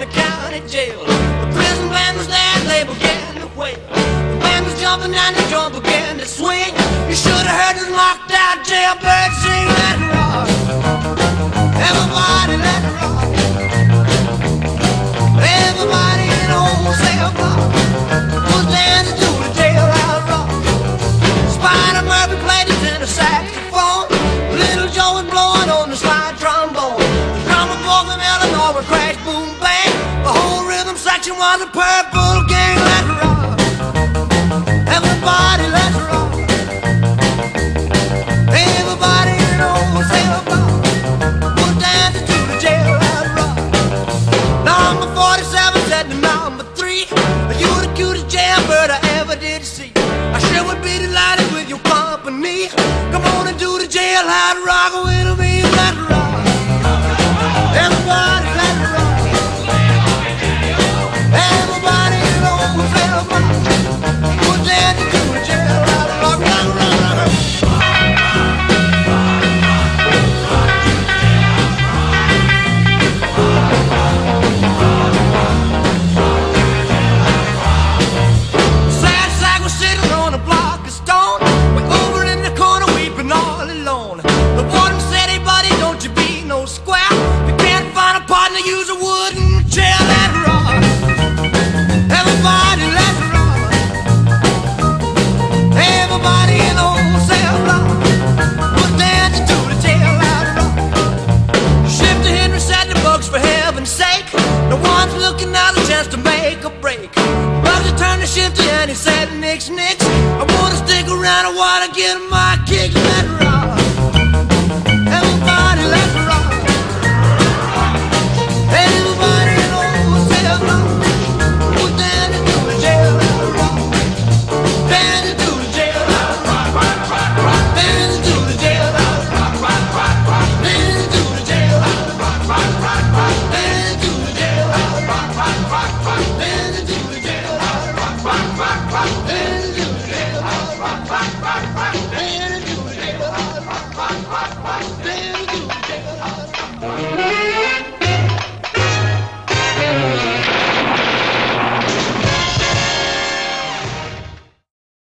the county jail. The prison band was there, they began to wail. The band was jumping and the drum began to swing. You should have heard the locked out jailbird sing, it rock. Everybody, let it rock. Everybody in the whole cell block was dancing to the jailhouse rock. Spider Murphy played his tenor saxophone. Little Joe was blowing on the slide trombone. The drummer boy from section was a purple gang. Let's rock. Everybody, let's rock. Everybody in whole cell block was dancing to the jailhouse rock. Number 47 said to number 3 You the cutest jailbird I ever did see I sure would be delighted with your company Come on and do the jailhouse rock with me No one's looking out a chance to make a break. Bugsy turned to Shifter and he said, Nix, Nix, I wanna stick around, I wanna get kicks.